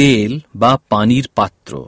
তেল বা পানির পাত্র।